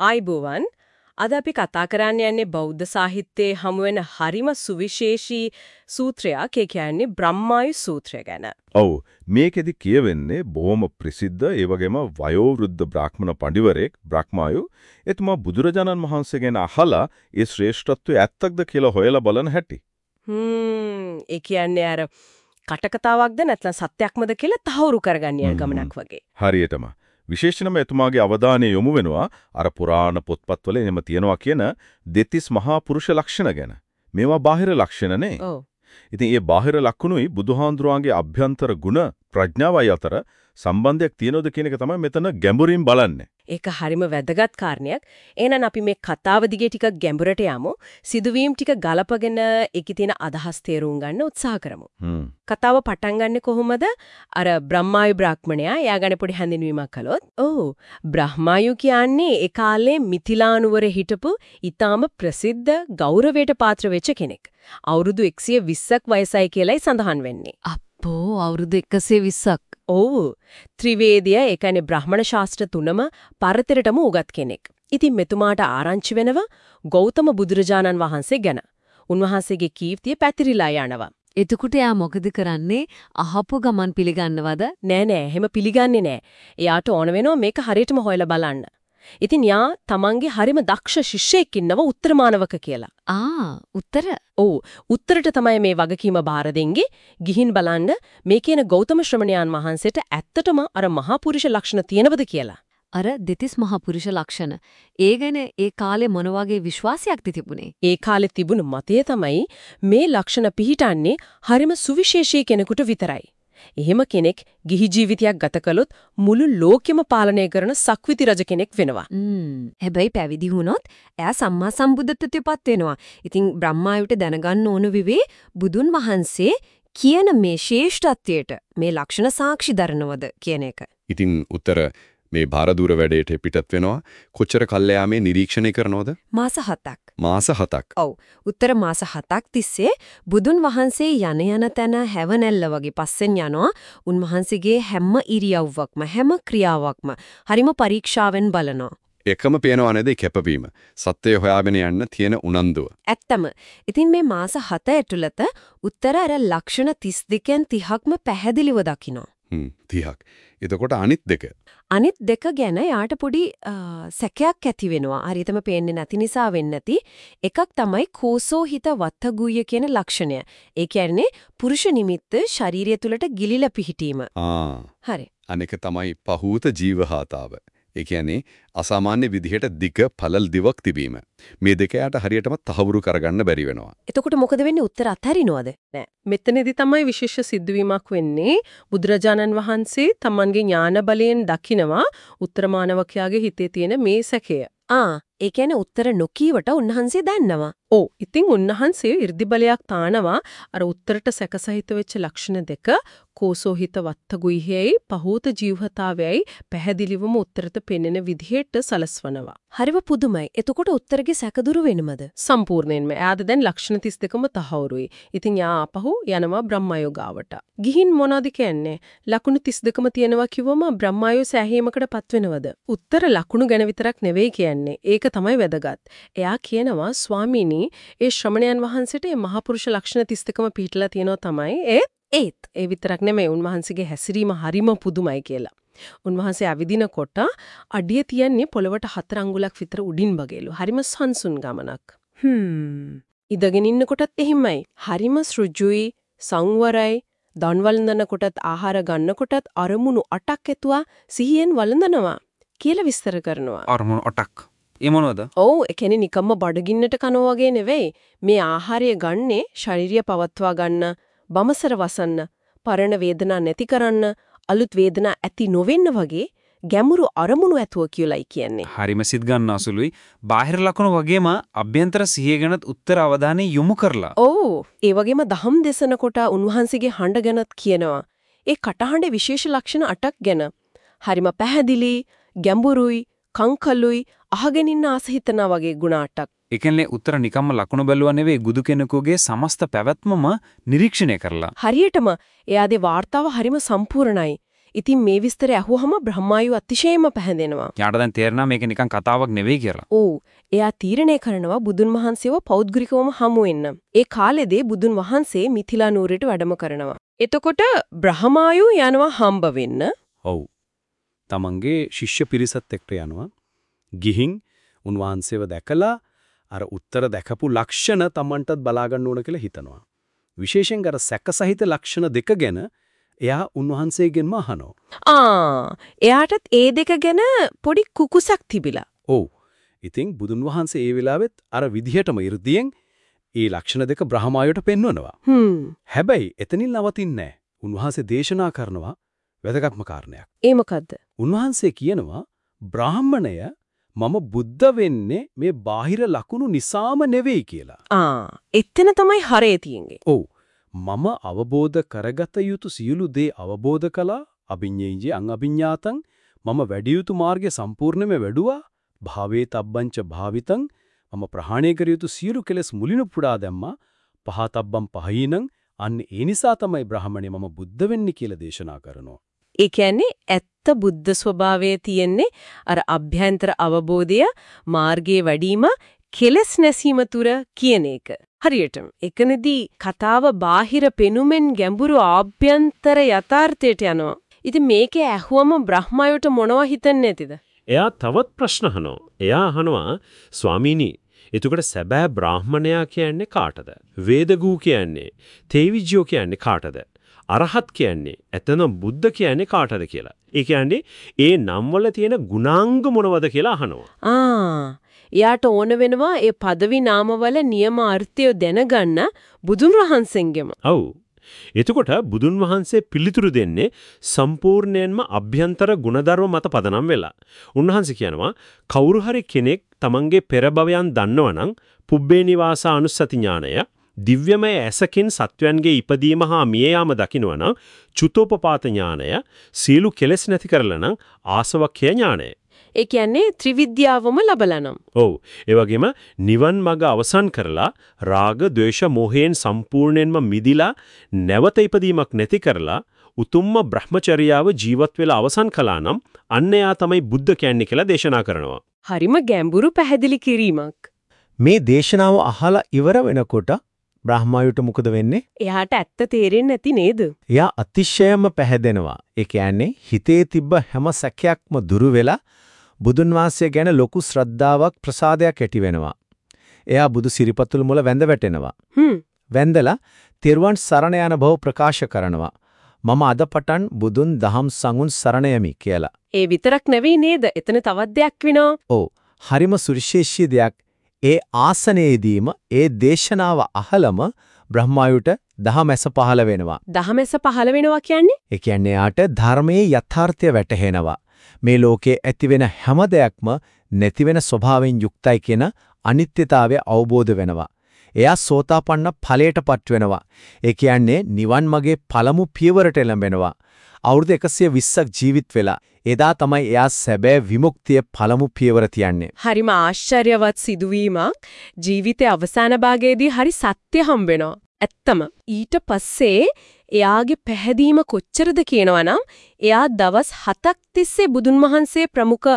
ආයිබෝවන් අද අපි කතා කරන්න යන්නේ බෞද්ධ සාහිත්‍යයේ හමුවෙන හරිම සුවිශේෂී සූත්‍රයක් ඒ කියන්නේ බ්‍රහ්මායු සූත්‍රය ගැන. ඔව් මේකෙදි කියවෙන්නේ බොහොම ප්‍රසිද්ධ ඒ වගේම වයෝවෘද්ධ බ්‍රාහ්මණ පඬිවරයෙක් බ්‍රහ්මායු එතුමා බුදුරජාණන් වහන්සේගෙන් අහලා ඒ ශ්‍රේෂ්ඨත්වය ඇත්තක්ද කියලා හොයලා බලන හැටි. හ්ම් ඒ කියන්නේ අර කටකතාවක්ද නැත්නම් සත්‍යක්මද කියලා තහවුරු කරගන්න යන ගමනක් වගේ. හරියටම. විශේෂයෙන්ම එතුමාගේ අවධානය යොමු වෙනවා අර පුරාණ පොත්පත්වල එනම තියනවා කියන දෙතිස් මහා පුරුෂ ලක්ෂණ ගැන. මේවා බාහිර ලක්ෂණ නේ. ඉතින් මේ බාහිර ලක්ෂණුයි බුදුහාඳුරාගේ අභ්‍යන්තර ගුණ ප්‍රඥාවයි අතර සම්බන්ධයක් තියෙනවද කියන එක තමයි මෙතන ගැඹුරින් බලන්නේ. ඒක හරිම වැදගත් කාරණයක්. එහෙනම් අපි මේ කතාව දිගේ ටිකක් ගැඹුරට යමු. සිදුවීම් ටික ගලපගෙන ඒකේ තියෙන අදහස් තේරුම් ගන්න උත්සාහ කරමු. කතාව පටන් ගන්නෙ කොහොමද? අර බ්‍රහ්මායු බ්‍රාහ්මණයා එයා ගැන පොඩි හැඳින්වීමක් කළොත්. ඔව්. බ්‍රහ්මායු කියන්නේ ඒ කාලේ මිථිලානුවර හිටපු ඊටාම ප්‍රසිද්ධ ගෞරවයට පාත්‍ර වෙච්ච කෙනෙක්. අවුරුදු 120ක් වයසයි කියලායි සඳහන් වෙන්නේ. අපෝ අවුරුදු 120ක්. ඔව්. ත්‍රිවේදය ඒ කියන්නේ බ්‍රාහ්මණ ශාස්ත්‍ර තුනම පරතරටම උගත් කෙනෙක්. ඉතින් මෙතුමාට ආරංචි වෙනව ගෞතම බුදුරජාණන් වහන්සේ ගැන. උන්වහන්සේගේ කීර්තිය පැතිරිලා යනවා. එතකොට එයා මොකද කරන්නේ? අහපු ගමන් පිළිගන්නවද? නෑ නෑ එහෙම පිළිගන්නේ නෑ. එයාට ඕන වෙනවා මේක හරියටම හොයලා බලන්න. ඉතින් යා තමන්ගේ හරිම දක්ෂ ශිෂ්‍යෙක් ඉන්නව උත්තරමානවක කියලා. ආ උත්තර ඔව් උත්තරට තමයි මේ වගකීම බාර දෙන්නේ. ගිහින් බලන්න මේ කියන ගෞතම ශ්‍රමණයාන් වහන්සේට ඇත්තටම අර මහා පුරුෂ ලක්ෂණ තියෙනවද කියලා. අර දෙතිස් මහා පුරුෂ ලක්ෂණ. ඒ ගැන ඒ කාලේ මොන වගේ විශ්වාසයක්ද තිබුණේ? ඒ කාලේ තිබුණු මතය තමයි මේ ලක්ෂණ පිහිටන්නේ හරිම සුවිශේෂී කෙනෙකුට විතරයි. එහෙම කෙනෙක් ගිහි ජීවිතයක් ගත කළොත් මුළු ලෝකෙම පාලනය කරන සක්විති රජ කෙනෙක් වෙනවා. හැබැයි පැවිදි වුණොත් එයා සම්මා සම්බුද්ධත්වයටපත් වෙනවා. ඉතින් බ්‍රහ්මායුට දැනගන්න ඕන විවේ බුදුන් වහන්සේ කියන මේ ශේෂ්ඨත්වයට මේ ලක්ෂණ සාක්ෂි දරනවද කියන එක. ඉතින් උත්තර මේ භාරදූර වැඩේට පිටත් වෙනවා කොච්චර කල්ලා මේ නිරීක්ෂණය කරනවද මාස 7ක්. මාස 7ක්. ඔව්. උත්තර මාස 7ක් තිස්සේ බුදුන් වහන්සේ යන යන තැන හැවණැල්ල වගේ පස්සෙන් යනවා. උන්වහන්සේගේ හැම ඉරියව්වක්ම හැම ක්‍රියාවක්ම හරිම පරීක්ෂාවෙන් බලනවා. එකම පේනව නේද කැපවීම. සත්‍යය හොයාගෙන යන්න තියෙන උනන්දුව. ඇත්තම. ඉතින් මේ මාස 7 ඇතුළත උත්තර අර ලක්ෂණ 32න් 30ක්ම පැහැදිලිව දකිනවා. හ්ම් 30ක්. එතකොට අනිත් දෙක අනිත් දෙක ගැන යාට පොඩි සැකයක් ඇති වෙනවා. හරියටම පේන්නේ නැති නිසා වෙන්නේ නැති. එකක් තමයි කෝසෝ හිත වත්තගුය කියන ලක්ෂණය. ඒ කියන්නේ පුරුෂ නිමිත්ත ශාරීරිය තුලට ගිලිලා පිහිටීම. ආ. හරි. අනෙක තමයි පහූත ජීවහාතාව. ඒ කියන්නේ අසාමාන්‍ය විදිහට දිග පළල් දිවක් තිබීම. මේ දෙක යට හරියටම තහවුරු කරගන්න බැරි වෙනවා. එතකොට මොකද වෙන්නේ උත්තර අත්හරිනවද? නෑ. මෙතනදී තමයි විශේෂ සිද්ධවීමක් වෙන්නේ. බුදුරජාණන් වහන්සේ තමන්ගේ ඥාන බලයෙන් දකිනවා උත්තරමානවකයාගේ හිතේ තියෙන මේ සැකය. ආ, ඒ කියන්නේ උත්තර නොකීවට උන්වහන්සේ දන්නවා. ඔව්. ඉතින් උන්වහන්සේ 이르දි බලයක් තානවා අර උත්තරට සැකසහිත වෙච්ච ලක්ෂණ දෙක කෝසෝහිත වත්තගුයිහි පහූත ජීවහතාවයයි පැහැදිලිවම උත්තරට පෙන්වන විදිහට සලස්වනවා. හරිව පුදුමයි. එතකොට උත්තරගේ සැකදුරු වෙනමද? සම්පූර්ණයෙන්ම. එයාද දැන් ලක්ෂණ 32ම තහවුරුයි. ඉතින් යා ආපහු යනවා බ්‍රහ්මයෝගාවට. ගිහින් මොනවද කියන්නේ? ලකුණු 32ම තියෙනවා කිව්වම බ්‍රහ්මයෝ සෑහීමකටපත් වෙනවද? උත්තර ලකුණු ගැන විතරක් නෙවෙයි කියන්නේ. ඒක තමයි වැදගත්. එයා කියනවා ස්වාමීනි ඒ ශ්‍රමණයන් වහන්සේට මේ මහපුරුෂ ලක්ෂණ 32ම පිටලා තියෙනවා තමයි ඒ ඒත් ඒ විතරක් නෙමෙයි උන්වහන්සේගේ හැසිරීම හරිම පුදුමයි කියලා. උන්වහන්සේ අවිදිනකොට අඩිය තියන්නේ පොළවට හතර අඟුලක් විතර උඩින් බගේලු. හරිම සංසුන් ගමනක්. හ්ම්. ඉඳගෙන ඉන්නකොටත් එහෙමයි. හරිම සෘජුයි, සංවරයි, දන් වළඳන කොටත් ආහාර ගන්නකොටත් අරමුණු 8ක් ඇතුවා සිහියෙන් වළඳනවා කියලා විස්තර කරනවා. අරමුණු 8ක්. ඒ මොනවද? ඔව් ඒ කියන්නේ නිකම්ම බඩගින්නට කනවා වගේ නෙවෙයි. මේ ආහාරය ගන්නේ ශාරීරිය පවත්වා ගන්න, බමසර වසන්න, පරණ වේදනා නැති කරන්න, අලුත් වේදනා ඇති නොවෙන්න වගේ ගැඹුරු අරමුණු ඇතුව කියලායි කියන්නේ. හරිම සිත් ගන්න අසුළුයි. බාහිර ලක්ෂණ වගේම අභ්‍යන්තර සිහිය ගැනත් උත්තර අවධානය යොමු කරලා. ඔව්. ඒ වගේම දහම් දේශනකොට උන්වහන්සේගේ හඬ ගැනත් කියනවා. ඒ කටහඬේ විශේෂ ලක්ෂණ 8ක් ගැන. හරිම පැහැදිලි, ගැඹුරුයි, කංකලුයි අහගෙන ඉන්න ආස හිතනා වගේ ගුණාටක්. ඒ කියන්නේ උත්තර නිකම්ම ලකුණු බැලුවා නෙවෙයි බුදු කෙනෙකුගේ සමස්ත පැවැත්මම නිරීක්ෂණය කරලා. හරියටම එයාගේ වார்த்தාව හරිම සම්පූර්ණයි. ඉතින් මේ විස්තරය අහුවහම බ්‍රහ්මායු අතිශයම පැහැදෙනවා. යාට දැන් තේරෙනවා මේක නිකන් කතාවක් නෙවෙයි කියලා. ඔව්. එයා තීරණය කරනවා බුදුන් වහන්සේව පෞද්ගලිකවම හමු වෙන්න. ඒ කාලෙදී බුදුන් වහන්සේ මිථිලා නුවරට වැඩම කරනවා. එතකොට බ්‍රහ්මායු යනවා හම්බ වෙන්න. ඔව්. තමන්ගේ ශිෂ්‍ය පිරිසත් එක්ක යනවා. ගිහින් උන්වහන්සේව දැකලා අර උත්තර දැකපු ලක්ෂණ තමන්ටත් බලා ගන්න ඕන කියලා හිතනවා. විශේෂයෙන් අර සැකසහිත ලක්ෂණ දෙක ගැන එයා උන්වහන්සේගෙන්ම අහනවා. ආ එයාටත් ඒ දෙක ගැන පොඩි කුකුසක් තිබිලා. ඔව්. ඉතින් බුදුන් වහන්සේ ඒ වෙලාවෙත් අර විදිහටම 이르දියෙන් ඒ ලක්ෂණ දෙක බ්‍රහ්මායයට පෙන්වනවා. හැබැයි එතනින් නවතින්නේ නැහැ. උන්වහන්සේ දේශනා කරනවා වැදගත්ම කාරණයක්. ඒ මොකද්ද? උන්වහන්සේ කියනවා බ්‍රාහ්මණය මම බුද්ධ වෙන්නේ මේ බාහිර ලකුණු නිසාම නෙවෙයි කියලා. ආ එතන තමයි හරේ තියෙන්නේ. ඔව්. මම අවබෝධ කරගත යුතු සියලු දේ අවබෝධ කළා. අභිඤ්ඤේජේ අං අභිඤ්ඤාතං මම වැඩි යුතු මාර්ගය සම්පූර්ණයෙන්ම වැඩුවා. භාවේ තබ්බංච භාවිතං මම ප්‍රහාණය කර යුතු සියලු කෙලෙස් මුලිනු පුඩා දැම්මා. පහතබ්බම් පහීනං අන්න ඒ නිසා තමයි බ්‍රාහමණය මම බුද්ධ වෙන්නේ කියලා දේශනා කරනවා. ඒ කියන්නේ ඇත්ත බුද්ධ ස්වභාවයේ තියෙන්නේ අර අභ්‍යන්තර අවබෝධය මාර්ගයේ වැඩිම කෙලස් නැසීම තුර කියන එක. හරියටම එකනදී කතාව බාහිර පෙනුමෙන් ගැඹුරු ආභ්‍යන්තර යථාර්ථයට යනවා. ඉතින් මේකේ ඇහුවම බ්‍රහ්මයට මොනව හිතන්නේ නැතිද? එයා තවත් ප්‍රශ්න අහනවා. එයා අහනවා ස්වාමීනි එතකොට සැබෑ බ්‍රාහ්මණයා කියන්නේ කාටද? වේදගූ කියන්නේ, තේවිජ්ජෝ කියන්නේ කාටද? අරහත් කියන්නේ, එතන බුද්ධ කියන්නේ කාටද කියලා. ඒ කියන්නේ ඒ නම්වල තියෙන ගුණාංග මොනවද කියලා අහනවා. ආ එයාට ඕන වෙනවා ඒ পদවි නාමවල නියම අර්ථය දැනගන්න බුදුන් වහන්සේගෙම. ඔව්. එතකොට බුදුන් වහන්සේ පිළිතුරු දෙන්නේ සම්පූර්ණයෙන්ම අභ්‍යන්තර ගුණධර්ම මත පදනම් වෙලා. උන්වහන්සේ කියනවා කවුරු හරි කෙනෙක් තමන්ගේ පෙර භවයන් දන්නවනම් පුබ්බේ නිවාසා අනුස්සති ඥානය දිව්‍යමය ඇසකින් සත්වයන්ගේ ඉපදීම හා මිය යාම දකින්නවනම් චුතෝපපාත ඥානය සීලු කෙලෙස් නැති කරලා නම් ආසවක්ඛය ඥානය. ඒ කියන්නේ ත්‍රිවිද්‍යාවම ලබලනම්. ඔව්. ඒ වගේම නිවන් මඟ අවසන් කරලා රාග, ద్వේෂ, මෝහයෙන් සම්පූර්ණයෙන්ම මිදිලා නැවත ඉපදීමක් නැති කරලා උතුම්ම බ්‍රහ්මචර්යාව ජීවත් වෙලා අවසන් කළා නම් අන්න එයා තමයි බුද්ධ කියන්නේ කියලා දේශනා කරනවා. හරිම ගැඹුරු පැහැදිලි කිරීමක්. මේ දේශනාව අහලා ඉවර වෙනකොට බ්‍රහ්මයාට මොකද වෙන්නේ? එයාට ඇත්ත තේරෙන්නේ නැති නේද? එයා අතිශයම පැහැදෙනවා. ඒ කියන්නේ හිතේ තිබ්බ හැම සැකයක්ම දුරු වෙලා බුදුන් වහන්සේ ගැන ලොකු ශ්‍රද්ධාවක් ප්‍රසාදයක් ඇති වෙනවා. එයා බුදු සිරිපතුල් මුල වැඳ වැටෙනවා. හ්ම්. වැඳලා තෙරුවන් සරණ යන බව ප්‍රකාශ කරනවා. මම අද පටන් බුදුන් දහම් සංුන් සරණ යමි කියලා. ඒ විතරක් නෙවෙයි නේද? එතන තවත් දෙයක් වෙනවා. ඔව්. හරිම සුවිශේෂී දෙයක්. ඒ ආසනයේදීම ඒ දේශනාව අහලම බ්‍රහ්මායුට දහමැස පහළ වෙනවා. දහමැස පහළ වෙනවා කියන්නේ? ඒ කියන්නේ යාට ධර්මයේ යථාර්ථය වැටහෙනවා. මේ ලෝකේ ඇතිවෙන හැම දෙයක්ම නැතිවෙන ස්වභාවයෙන් යුක්තයි කියන අනිත්‍යතාවය අවබෝධ වෙනවා. එයා සෝතාපන්න ඵලයටපත් වෙනවා. ඒ කියන්නේ නිවන් මාගේ පළමු පියවරට එළඹෙනවා. අවුරුදු 120ක් ජීවිත වෙලා එදා තමයි එයා සැබෑ විමුක්තිය පළමු පියවර තියන්නේ. හරිම ආශ්චර්යවත් සිදුවීමක්. ජීවිතයේ අවසාන භාගයේදී හරි සත්‍ය හම්බෙනවා. ඇත්තම ඊට පස්සේ එයාගේ පැහැදීම කොච්චරද කියනවනම් එයා දවස් 7ක් තිස්සේ බුදුන් වහන්සේ ප්‍රමුඛ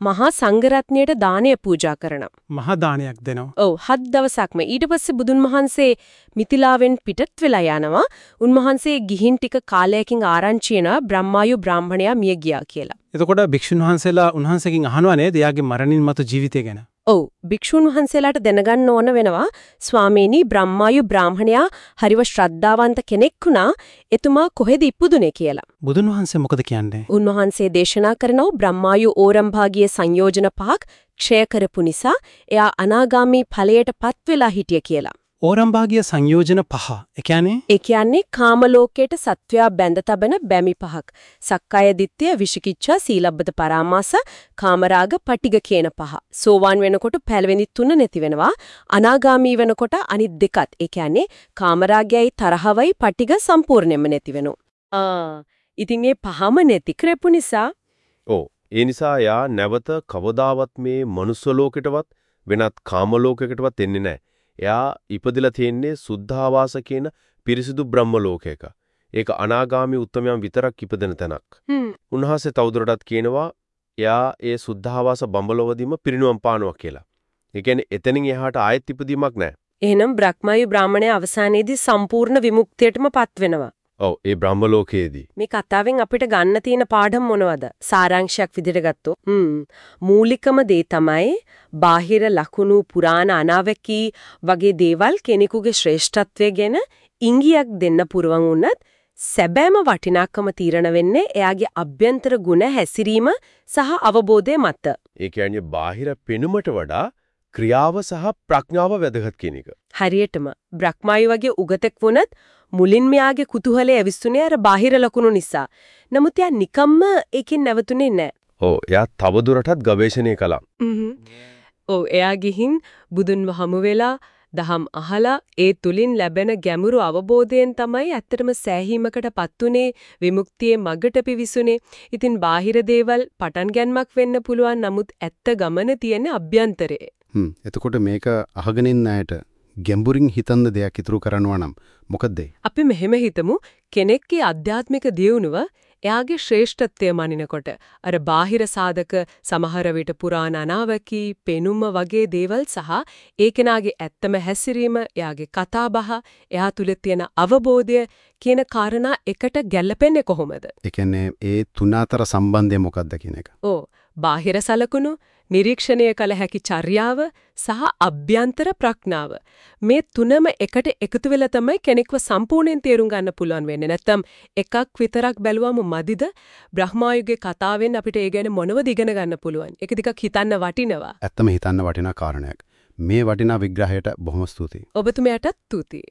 මහා සංඝරත්නයට දානය පූජා කරනවා. මහා දානයක් දෙනවා. ඔව් හත් දවසක්ම ඊට පස්සේ බුදුන් වහන්සේ මිතිලාවෙන් පිටත් වෙලා යනවා. උන්වහන්සේ ගිහින් ටික කාලයකින් ආරංචි වෙනවා බ්‍රහ්මායු බ්‍රාහ්මණයා මිය ගියා කියලා. එතකොට භික්ෂුන් වහන්සේලා උන්වහන්සේගෙන් අහනවා නේද එයාගේ මරණින් මතු ජීවිතය ගැන. ඔව් භික්ෂුන් වහන්සේලාට දැනගන්න ඕන වෙනවා ස්වාමීනි බ්‍රහ්මායු බ්‍රාහ්මණයා හරිව ශ්‍රද්ධාවන්ත කෙනෙක් වුණා එතුමා කොහෙද ඉපදුනේ කියලා. බුදුන් වහන්සේ මොකද කියන්නේ? උන්වහන්සේ දේශනා කරනව බ්‍රහ්මායු ඕරම්භාගිය සංයෝජන පහක් ක්ෂය කරපු නිසා එයා අනාගාමී ඵලයටපත් වෙලා හිටිය කියලා. ඕරම්භාගිය සංයෝජන පහ. ඒ කියන්නේ ඒ කියන්නේ කාම ලෝකයට සත්වයා බැඳ තබන බැමි පහක්. සක්කාය දිට්ඨිය, විශිකිච්ඡා, සීලබ්බත පරාමාස, කාමරාග, පටිග කියන පහ. සෝවාන් වෙනකොට පළවෙනි තුන නැති වෙනවා. අනාගාමී වෙනකොට අනිත් දෙකත්. ඒ කියන්නේ කාමරාගයයි තරහවයි පටිග සම්පූර්ණයෙන්ම නැති වෙනවා. ආ ඉතින් මේ පහම නැති කරපු නිසා ඔව් ඒ නිසා යා නැවත කවදාවත් මේ මනුස්ස ලෝකෙටවත් වෙනත් කාම ලෝකයකටවත් එන්නේ නැහැ. එයා ඉපදිලා තියෙන්නේ සුද්ධාවාස කියන පිරිසිදු බ්‍රහ්ම ලෝකයක. ඒක අනාගාමී උත්තමයන් විතරක් ඉපදෙන තැනක්. හ්ම්. උන්වහන්සේ තවදුරටත් කියනවා එයා ඒ සුද්ධාවාස බඹලොවදීම පිරිනුවම් පානවා කියලා. ඒ කියන්නේ එතනින් එහාට ආයෙත් ඉපදීමක් නැහැ. එහෙනම් බ්‍රහ්මයු බ්‍රාහමණය අවසානයේදී සම්පූර්ණ විමුක්තියටමපත් වෙනවා. ඔව් ඒ බ්‍රහ්ම ලෝකයේදී. මේ කතාවෙන් අපිට ගන්න තියෙන පාඩම් මොනවද? සාරාංශයක් විදිහට ගත්තොත්. හ්ම්. මූලිකම දේ තමයි බාහිර ලකුණු පුරාණ අනාවැකී වගේ දේවල් කෙනෙකුගේ ශ්‍රේෂ්ඨත්වය ගැන ඉංගියක් දෙන්න පුරවන් වුණත් සැබෑම වටිනාකම තීරණ වෙන්නේ එයාගේ අභ්‍යන්තර ගුණ හැසිරීම සහ අවබෝධය මත. ඒ කියන්නේ බාහිර පෙනුමට වඩා ක්‍රියාව සහ ප්‍රඥාව වැදගත් කියන එක. හරියටම බ්‍රහ්මයි වගේ උගතෙක් වුණත් මුලින්ම යාගේ කුතුහලය ඇවිස්සුනේ අර බාහිර ලකුණු නිසා. නමුත් යා නිකම්ම ඒකෙන් නැවතුනේ නැහැ. ඔව් එයා තවදුරටත් ගවේෂණය කළා. ඔව් එයා ගිහින් බුදුන්ව හමු වෙලා දහම් අහලා ඒ තුලින් ලැබෙන ගැඹුරු අවබෝධයෙන් තමයි ඇත්තටම සෑහීමකටපත් උනේ විමුක්තියේ මගට පිවිසුනේ. ඉතින් බාහිර දේවල් පටන් ගැනීමක් වෙන්න පුළුවන් නමුත් ඇත්ත ගමන තියෙන අභ්‍යන්තරේ. හ්ම් එතකොට මේක අහගෙන ඉන්න අයට ගැඹුරින් හිතන්න දෙයක් ඉතුරු කරනවා නම් මොකද්ද? අපි මෙහෙම හිතමු කෙනෙක්ගේ ආධ්‍යාත්මික දියුණුව එයාගේ ශ්‍රේෂ්ඨත්වය මනිනකොට අර බාහිර සාධක සමහර විට පුරාණ අනාවකී පෙනුම වගේ දේවල් සහ ඒ කෙනාගේ ඇත්තම හැසිරීම එයාගේ කතාබහ එයා තුල තියෙන අවබෝධය කියන කාරණා එකට ගැලපෙන්නේ කොහොමද? ඒ කියන්නේ ඒ තුන අතර සම්බන්ධය මොකක්ද කියන එක. ඕ බාහිර සලකුණු නිරීක්ෂණය කළ හැකි චර්යාව සහ අභ්‍යන්තර ප්‍රඥාව. මේ තුනම එකට එකතු වෙලා තමයි කෙනෙක්ව සම්පූර්ණයෙන් තේරුම් ගන්න පුළුවන් වෙන්නේ. නැත්තම් එකක් විතරක් බැලුවම මදිද? බ්‍රහ්මායුගේ කතාවෙන් අපිට ඒ ගැන මොනවද ඉගෙන ගන්න පුළුවන්? ඒක ටිකක් හිතන්න වටිනවා. ඇත්තම හිතන්න වටිනා කාරණයක්. මේ වටිනා විග්‍රහයට බොහොම ස්තුතියි. ඔබතුමයාටත් තුති